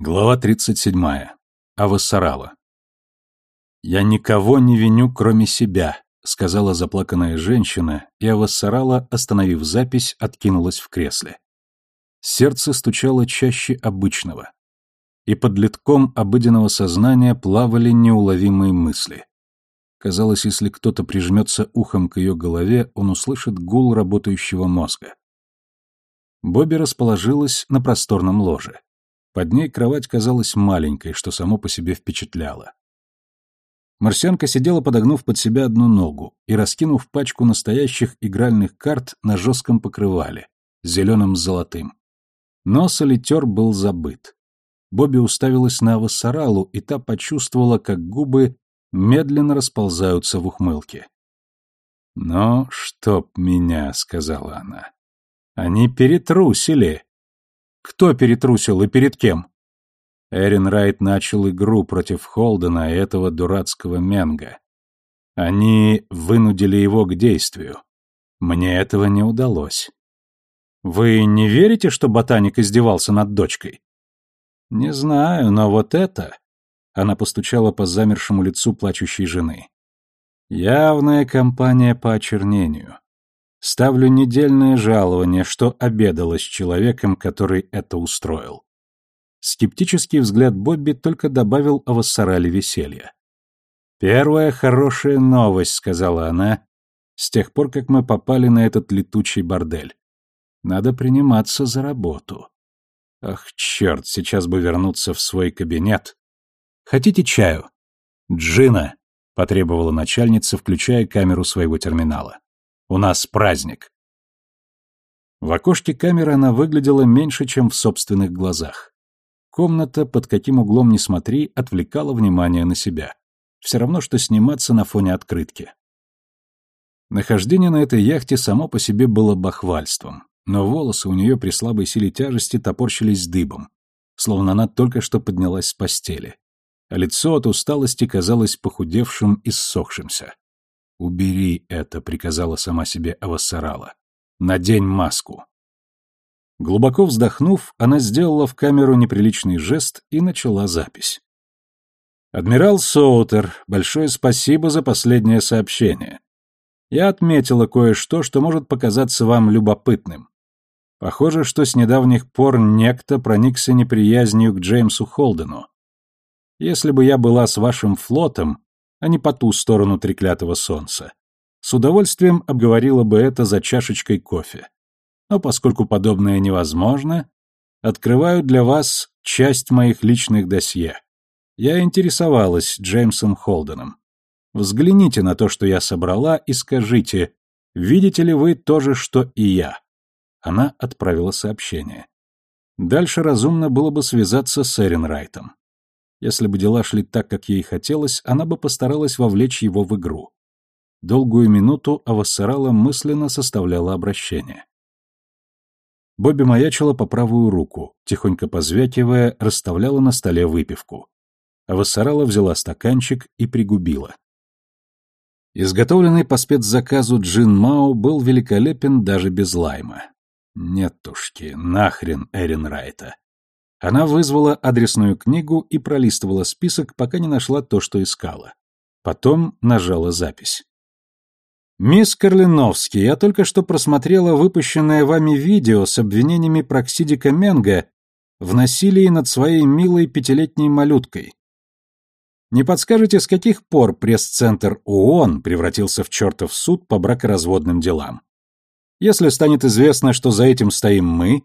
Глава 37. Авассарала. «Я никого не виню, кроме себя», — сказала заплаканная женщина, и Авассарала, остановив запись, откинулась в кресле. Сердце стучало чаще обычного, и под литком обыденного сознания плавали неуловимые мысли. Казалось, если кто-то прижмется ухом к ее голове, он услышит гул работающего мозга. Бобби расположилась на просторном ложе. Под ней кровать казалась маленькой, что само по себе впечатляло. Марсианка сидела, подогнув под себя одну ногу и раскинув пачку настоящих игральных карт на жестком покрывале, зеленым с золотым. Но солитер был забыт. Бобби уставилась на Авасаралу, и та почувствовала, как губы медленно расползаются в ухмылке. «Но чтоб меня», — сказала она. «Они перетрусили. Кто перетрусил и перед кем? Эрин Райт начал игру против Холдена и этого дурацкого Менга. Они вынудили его к действию. Мне этого не удалось. Вы не верите, что ботаник издевался над дочкой? Не знаю, но вот это... Она постучала по замершему лицу плачущей жены. Явная кампания по очернению. Ставлю недельное жалование, что обедала с человеком, который это устроил. Скептический взгляд Бобби только добавил о воссорале веселья. «Первая хорошая новость», — сказала она, с тех пор, как мы попали на этот летучий бордель. Надо приниматься за работу. Ах, черт, сейчас бы вернуться в свой кабинет. Хотите чаю? Джина, потребовала начальница, включая камеру своего терминала. У нас праздник. В окошке камеры она выглядела меньше, чем в собственных глазах. Комната, под каким углом ни смотри, отвлекала внимание на себя. Все равно, что сниматься на фоне открытки. Нахождение на этой яхте само по себе было бахвальством, но волосы у нее при слабой силе тяжести топорщились дыбом, словно она только что поднялась с постели, а лицо от усталости казалось похудевшим и ссохшимся. «Убери это», — приказала сама себе Авассарала. «Надень маску». Глубоко вздохнув, она сделала в камеру неприличный жест и начала запись. «Адмирал Соутер, большое спасибо за последнее сообщение. Я отметила кое-что, что может показаться вам любопытным. Похоже, что с недавних пор некто проникся неприязнью к Джеймсу Холдену. Если бы я была с вашим флотом, а не по ту сторону треклятого солнца. С удовольствием обговорила бы это за чашечкой кофе. Но поскольку подобное невозможно, открываю для вас часть моих личных досье. Я интересовалась Джеймсом Холденом. Взгляните на то, что я собрала, и скажите, видите ли вы то же, что и я? Она отправила сообщение. Дальше разумно было бы связаться с Эрин Райтом. Если бы дела шли так, как ей хотелось, она бы постаралась вовлечь его в игру. Долгую минуту Авассарала мысленно составляла обращение. Бобби маячила по правую руку, тихонько позвякивая, расставляла на столе выпивку. Авассарала взяла стаканчик и пригубила. Изготовленный по спецзаказу джин Мао был великолепен даже без лайма. Нетушки, нахрен Эрин Райта. Она вызвала адресную книгу и пролистывала список, пока не нашла то, что искала. Потом нажала запись. «Мисс Карлиновский, я только что просмотрела выпущенное вами видео с обвинениями Проксидика Менга в насилии над своей милой пятилетней малюткой. Не подскажете, с каких пор пресс-центр ООН превратился в чертов суд по бракоразводным делам? Если станет известно, что за этим стоим мы,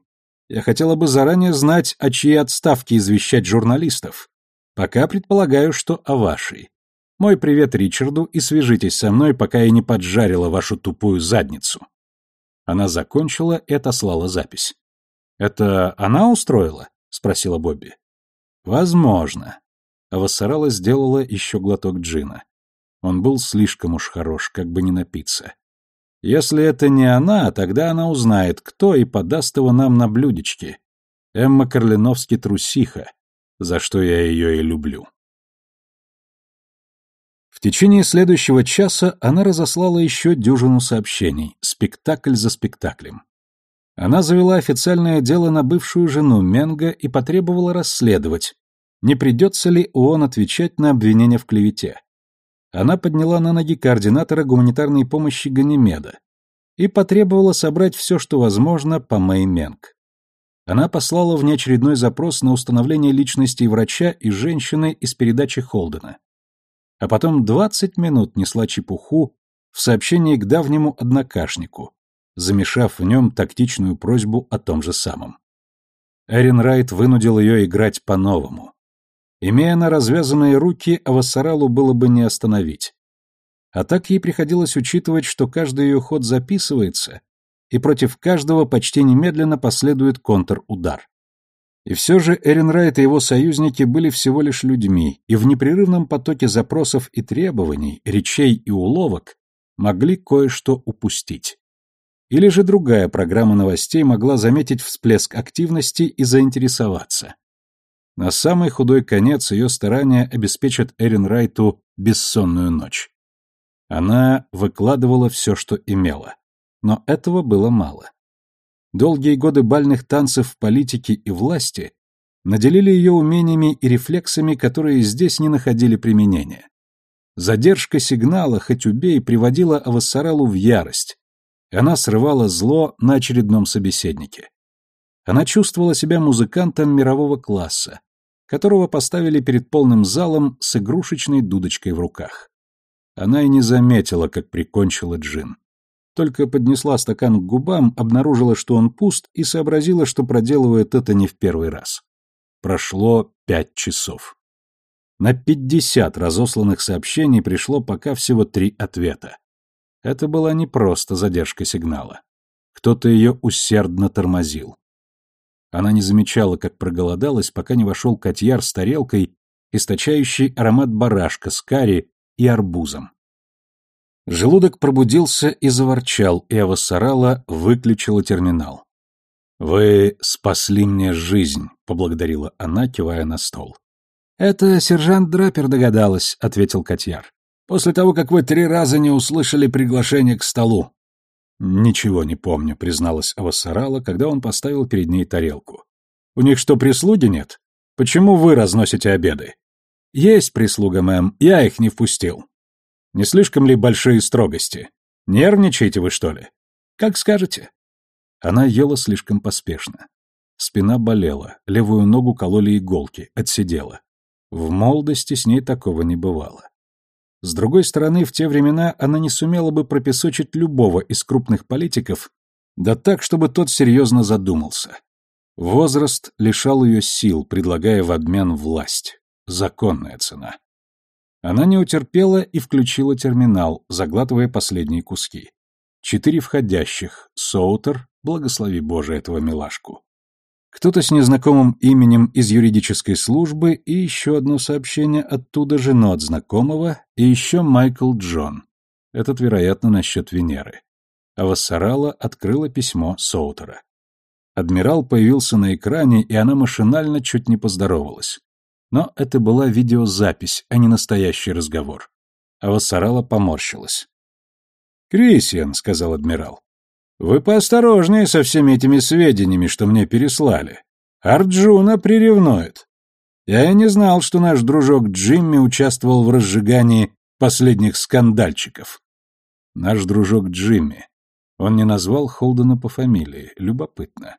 я хотела бы заранее знать, о чьей отставке извещать журналистов. Пока предполагаю, что о вашей. Мой привет Ричарду и свяжитесь со мной, пока я не поджарила вашу тупую задницу. Она закончила и отослала запись. Это она устроила? спросила Бобби. Возможно. А Вассарала сделала еще глоток джина. Он был слишком уж хорош, как бы не напиться. Если это не она, тогда она узнает, кто, и подаст его нам на блюдечке. Эмма Карлиновский трусиха, за что я ее и люблю. В течение следующего часа она разослала еще дюжину сообщений, спектакль за спектаклем. Она завела официальное дело на бывшую жену Менга и потребовала расследовать, не придется ли ООН отвечать на обвинения в клевете. Она подняла на ноги координатора гуманитарной помощи Ганимеда и потребовала собрать все, что возможно, по Мэй Менг. Она послала внеочередной запрос на установление личности врача и женщины из передачи Холдена. А потом 20 минут несла чепуху в сообщении к давнему однокашнику, замешав в нем тактичную просьбу о том же самом. Эрин Райт вынудил ее играть по-новому. Имея на развязанные руки, Авасаралу было бы не остановить. А так ей приходилось учитывать, что каждый ее ход записывается, и против каждого почти немедленно последует контрудар. И все же Эрин Райт и его союзники были всего лишь людьми, и в непрерывном потоке запросов и требований, речей и уловок могли кое-что упустить. Или же другая программа новостей могла заметить всплеск активности и заинтересоваться. На самый худой конец ее старания обеспечат Эрин Райту бессонную ночь. Она выкладывала все, что имела. Но этого было мало. Долгие годы бальных танцев в политике и власти наделили ее умениями и рефлексами, которые здесь не находили применения. Задержка сигнала, хоть убей, приводила Авассаралу в ярость. Она срывала зло на очередном собеседнике. Она чувствовала себя музыкантом мирового класса, которого поставили перед полным залом с игрушечной дудочкой в руках. Она и не заметила, как прикончила Джин. Только поднесла стакан к губам, обнаружила, что он пуст, и сообразила, что проделывает это не в первый раз. Прошло пять часов. На пятьдесят разосланных сообщений пришло пока всего три ответа. Это была не просто задержка сигнала. Кто-то ее усердно тормозил. Она не замечала, как проголодалась, пока не вошел котьяр с тарелкой, источающий аромат барашка с карри и арбузом. Желудок пробудился и заворчал, и Авасарала выключила терминал. «Вы спасли мне жизнь», — поблагодарила она, кивая на стол. «Это сержант Драпер догадалась», — ответил Котьяр. «После того, как вы три раза не услышали приглашение к столу». «Ничего не помню», — призналась Авасарала, когда он поставил перед ней тарелку. «У них что, прислуги нет? Почему вы разносите обеды?» «Есть прислуга, мэм, я их не впустил». «Не слишком ли большие строгости? Нервничаете вы, что ли?» «Как скажете». Она ела слишком поспешно. Спина болела, левую ногу кололи иголки, отсидела. В молодости с ней такого не бывало. С другой стороны, в те времена она не сумела бы пропесочить любого из крупных политиков, да так, чтобы тот серьезно задумался. Возраст лишал ее сил, предлагая в обмен власть. Законная цена. Она не утерпела и включила терминал, заглатывая последние куски. Четыре входящих. Соутер, благослови Боже этого милашку кто-то с незнакомым именем из юридической службы и еще одно сообщение оттуда же, но от знакомого, и еще Майкл Джон. Этот, вероятно, насчет Венеры. А Вассарала открыла письмо Соутера. Адмирал появился на экране, и она машинально чуть не поздоровалась. Но это была видеозапись, а не настоящий разговор. А Вассарала поморщилась. «Крисиан», — сказал адмирал, вы поосторожнее со всеми этими сведениями, что мне переслали. Арджуна приревнует. Я и не знал, что наш дружок Джимми участвовал в разжигании последних скандальчиков. Наш дружок Джимми. Он не назвал Холдена по фамилии. Любопытно.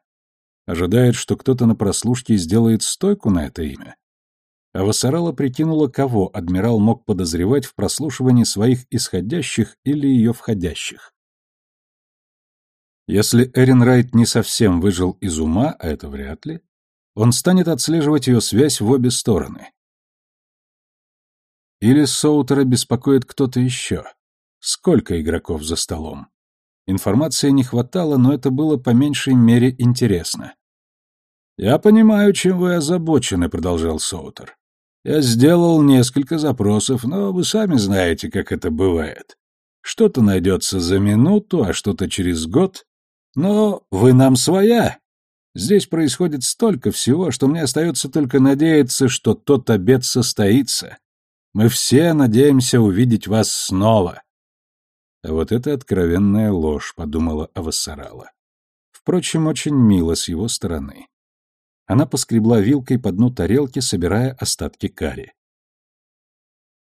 Ожидает, что кто-то на прослушке сделает стойку на это имя. А Вассарала прикинула, кого адмирал мог подозревать в прослушивании своих исходящих или ее входящих. Если Эрин Райт не совсем выжил из ума, а это вряд ли, он станет отслеживать ее связь в обе стороны. Или Соутера беспокоит кто-то еще. Сколько игроков за столом? Информации не хватало, но это было по меньшей мере интересно. «Я понимаю, чем вы озабочены», — продолжал Соутер. «Я сделал несколько запросов, но вы сами знаете, как это бывает. Что-то найдется за минуту, а что-то через год. Но вы нам своя. Здесь происходит столько всего, что мне остается только надеяться, что тот обед состоится. Мы все надеемся увидеть вас снова. А вот это откровенная ложь, подумала Авассарала. В Впрочем, очень мило с его стороны. Она поскребла вилкой по дну тарелки, собирая остатки карри.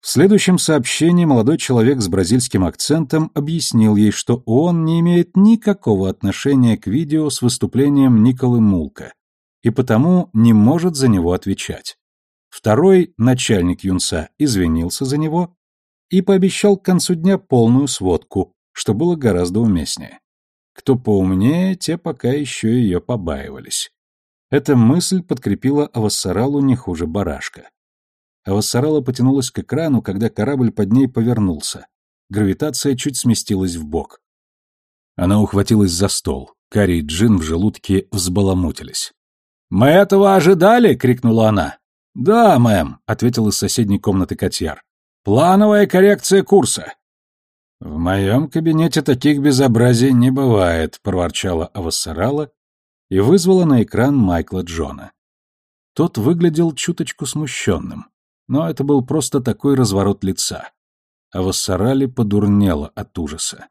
В следующем сообщении молодой человек с бразильским акцентом объяснил ей, что он не имеет никакого отношения к видео с выступлением Николы Мулка и потому не может за него отвечать. Второй, начальник Юнса, извинился за него и пообещал к концу дня полную сводку, что было гораздо уместнее. Кто поумнее, те пока еще ее побаивались. Эта мысль подкрепила Авассаралу не хуже барашка. Авассарала потянулась к экрану, когда корабль под ней повернулся. Гравитация чуть сместилась в бок. Она ухватилась за стол. Карри и Джин в желудке взбаламутились. «Мы этого ожидали?» — крикнула она. «Да, мэм», — ответил из соседней комнаты котяр. «Плановая коррекция курса». «В моем кабинете таких безобразий не бывает», — проворчала Авассарала и вызвала на экран Майкла Джона. Тот выглядел чуточку смущенным, но это был просто такой разворот лица. Авассарали подурнела от ужаса.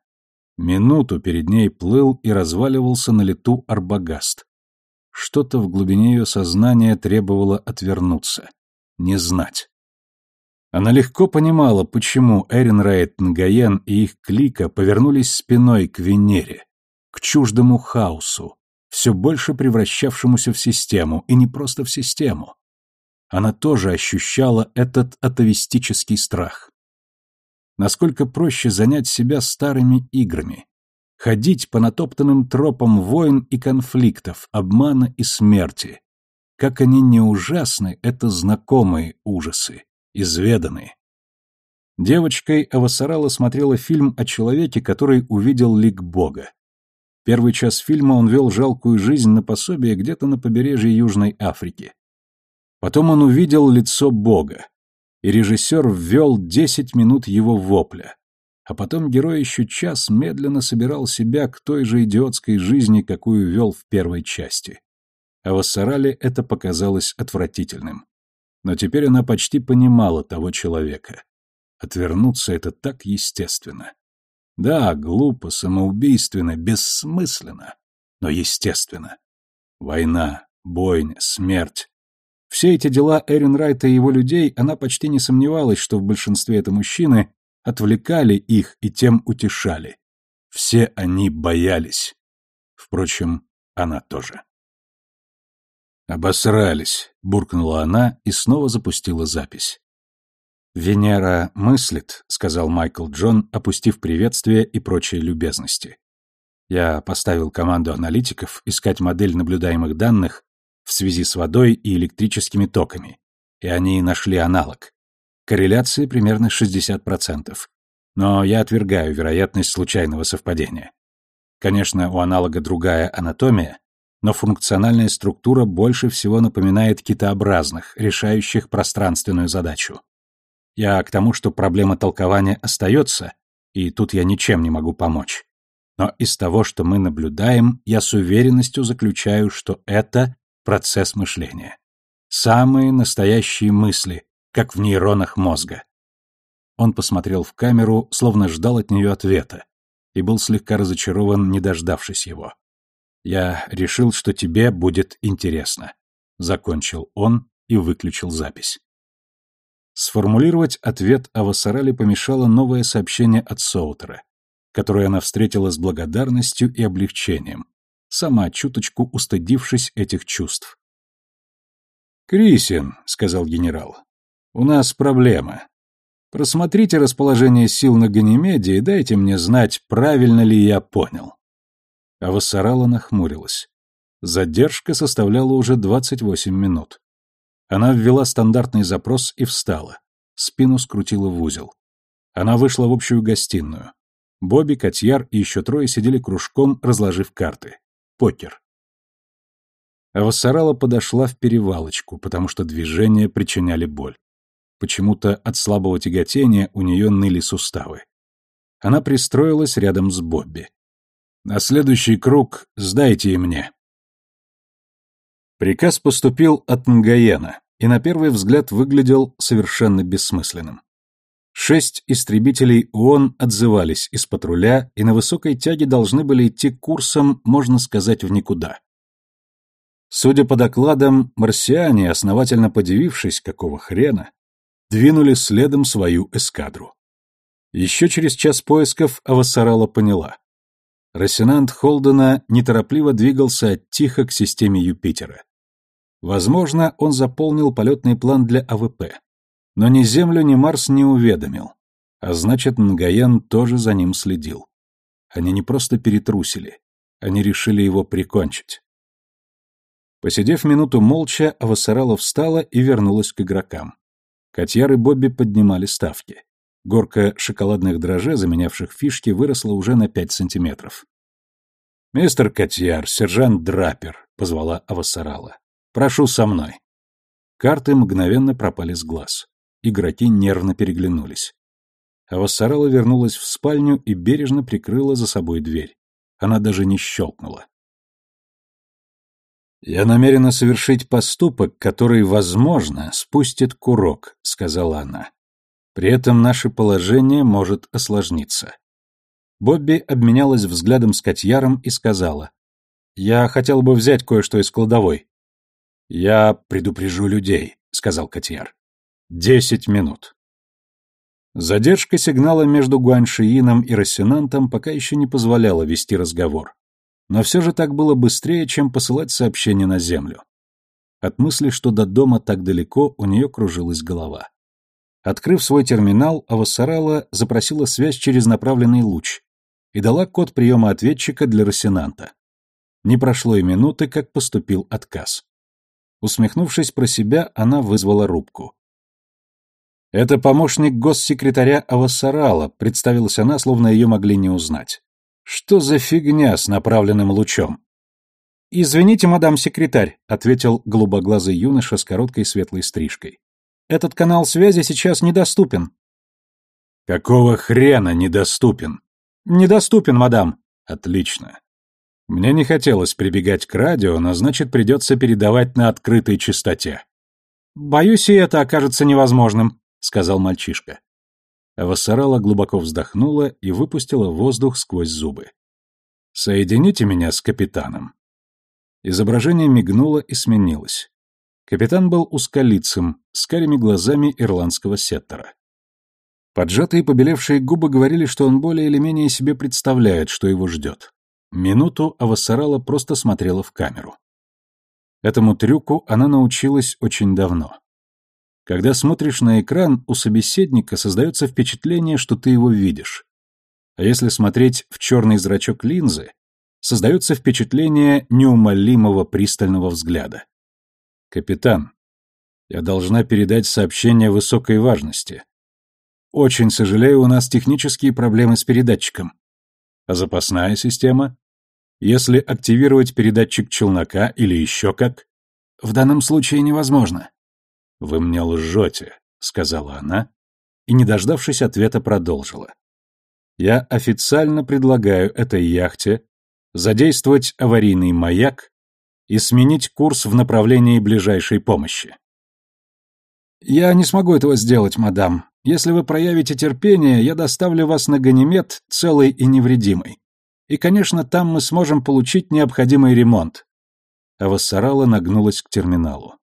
Минуту перед ней плыл и разваливался на лету Арбагаст. Что-то в глубине ее сознания требовало отвернуться, не знать. Она легко понимала, почему Эрин Райт Нгаен и их клика повернулись спиной к Венере, к чуждому хаосу, все больше превращавшемуся в систему, и не просто в систему. Она тоже ощущала этот атовистический страх. Насколько проще занять себя старыми играми, ходить по натоптанным тропам войн и конфликтов, обмана и смерти. Как они не ужасны, это знакомые ужасы, изведанные. Девочкой Авасарала смотрела фильм о человеке, который увидел лик Бога. Первый час фильма он вел жалкую жизнь на пособие где-то на побережье Южной Африки. Потом он увидел лицо Бога, и режиссер ввел десять минут его вопля, а потом герой еще час медленно собирал себя к той же идиотской жизни, какую вел в первой части. А в Ассарале это показалось отвратительным. Но теперь она почти понимала того человека. Отвернуться — это так естественно. Да, глупо, самоубийственно, бессмысленно, но естественно. Война, бойня, смерть. Все эти дела Эрин Райта и его людей, она почти не сомневалась, что в большинстве это мужчины, отвлекали их и тем утешали. Все они боялись. Впрочем, она тоже. «Обосрались», — буркнула она и снова запустила запись. «Венера мыслит», — сказал Майкл Джон, опустив приветствие и прочие любезности. Я поставил команду аналитиков искать модель наблюдаемых данных в связи с водой и электрическими токами, и они нашли аналог. Корреляция примерно 60%. Но я отвергаю вероятность случайного совпадения. Конечно, у аналога другая анатомия, но функциональная структура больше всего напоминает китообразных, решающих пространственную задачу. Я к тому, что проблема толкования остается, и тут я ничем не могу помочь. Но из того, что мы наблюдаем, я с уверенностью заключаю, что это процесс мышления. Самые настоящие мысли, как в нейронах мозга. Он посмотрел в камеру, словно ждал от нее ответа, и был слегка разочарован, не дождавшись его. «Я решил, что тебе будет интересно», — закончил он и выключил запись. Сформулировать ответ о Вассарале помешало новое сообщение от Соутера, которое она встретила с благодарностью и облегчением, сама чуточку устыдившись этих чувств. «Крисин», — сказал генерал, у нас проблема. Просмотрите расположение сил на Ганимеде и дайте мне знать, правильно ли я понял. А Вассарала нахмурилась. Задержка составляла уже 28 минут. Она ввела стандартный запрос и встала. Спину скрутила в узел. Она вышла в общую гостиную. Бобби, Котьяр и еще трое сидели кружком, разложив карты. Покер. А Вассарала подошла в перевалочку, потому что движения причиняли боль. Почему-то от слабого тяготения у нее ныли суставы. Она пристроилась рядом с Бобби. «На следующий круг сдайте и мне». Приказ поступил от Нгаена и на первый взгляд выглядел совершенно бессмысленным. Шесть истребителей ООН отзывались из патруля и на высокой тяге должны были идти курсом, можно сказать, в никуда. Судя по докладам, марсиане, основательно подивившись, какого хрена, двинули следом свою эскадру. Еще через час поисков Авасарала поняла. Росинант Холдена неторопливо двигался Тихо к системе Юпитера. Возможно, он заполнил полетный план для АВП. Но ни Землю, ни Марс не уведомил. А значит, Нгаян тоже за ним следил. Они не просто перетрусили, они решили его прикончить. Посидев минуту молча, Авасарала встала и вернулась к игрокам. Котьяр и Бобби поднимали ставки. Горка шоколадных дрожжей, заменявших фишки, выросла уже на пять сантиметров. «Мистер Котьяр, сержант Драпер», — позвала Авасарала. «Прошу со мной». Карты мгновенно пропали с глаз. Игроки нервно переглянулись. Авасарала вернулась в спальню и бережно прикрыла за собой дверь. Она даже не щелкнула. «Я намерена совершить поступок, который, возможно, спустит курок», — сказала она. При этом наше положение может осложниться. Бобби обменялась взглядом с Котьяром и сказала. «Я хотел бы взять кое-что из кладовой». «Я предупрежу людей», — сказал Котьяр. «Десять минут». Задержка сигнала между Гуаншиином и Рассенантом пока еще не позволяла вести разговор. Но все же так было быстрее, чем посылать сообщение на Землю. От мысли, что до дома так далеко, у нее кружилась голова. Открыв свой терминал, Авасарала запросила связь через направленный луч и дала код приема ответчика для Рассенанта. Не прошло и минуты, как поступил отказ. Усмехнувшись про себя, она вызвала рубку. «Это помощник госсекретаря Авасарала», — представилась она, словно ее могли не узнать. «Что за фигня с направленным лучом?» «Извините, мадам секретарь», — ответил голубоглазый юноша с короткой светлой стрижкой. Этот канал связи сейчас недоступен. Какого хрена недоступен? Недоступен, мадам. Отлично. Мне не хотелось прибегать к радио, но значит придется передавать на открытой частоте. Боюсь, и это окажется невозможным, сказал мальчишка. Авасарала глубоко вздохнула и выпустила воздух сквозь зубы. «Соедините меня с капитаном». Изображение мигнуло и сменилось. Капитан был узколицым, с карими глазами ирландского сеттера. Поджатые побелевшие губы говорили, что он более или менее себе представляет, что его ждет. Минуту Авасарала просто смотрела в камеру. Этому трюку она научилась очень давно. Когда смотришь на экран, у собеседника создается впечатление, что ты его видишь. А если смотреть в черный зрачок линзы, создается впечатление неумолимого пристального взгляда. Капитан, я должна передать сообщение высокой важности. Очень сожалею, у нас технические проблемы с передатчиком. А запасная система? Если активировать передатчик челнока или еще как? В данном случае невозможно. Вы мне лжете, сказала она, и, не дождавшись ответа, продолжила. Я официально предлагаю этой яхте задействовать аварийный маяк и сменить курс в направлении ближайшей помощи. «Я не смогу этого сделать, мадам. Если вы проявите терпение, я доставлю вас на Ганимед целый и невредимый. И, конечно, там мы сможем получить необходимый ремонт». А Вассарала нагнулась к терминалу.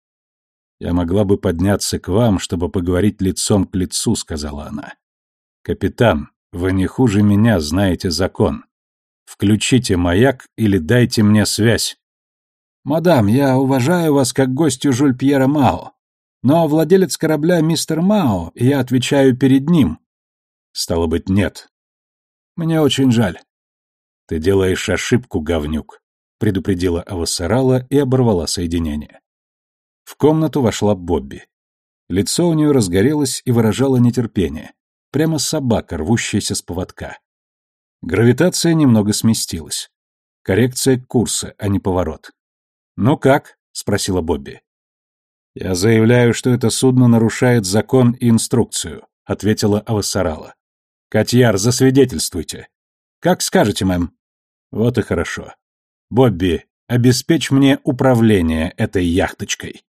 «Я могла бы подняться к вам, чтобы поговорить лицом к лицу», — сказала она. «Капитан, вы не хуже меня знаете закон. Включите маяк или дайте мне связь». «Мадам, я уважаю вас как гостю Жюль Пьера Мао, но владелец корабля мистер Мао, и я отвечаю перед ним». «Стало быть, нет». «Мне очень жаль». «Ты делаешь ошибку, говнюк», — предупредила Авасарала и оборвала соединение. В комнату вошла Бобби. Лицо у нее разгорелось и выражало нетерпение. Прямо собака, рвущаяся с поводка. Гравитация немного сместилась. Коррекция курса, а не поворот. «Ну как?» — спросила Бобби. «Я заявляю, что это судно нарушает закон и инструкцию», — ответила Авасарала. «Катьяр, засвидетельствуйте». «Как скажете, мэм». «Вот и хорошо. Бобби, обеспечь мне управление этой яхточкой».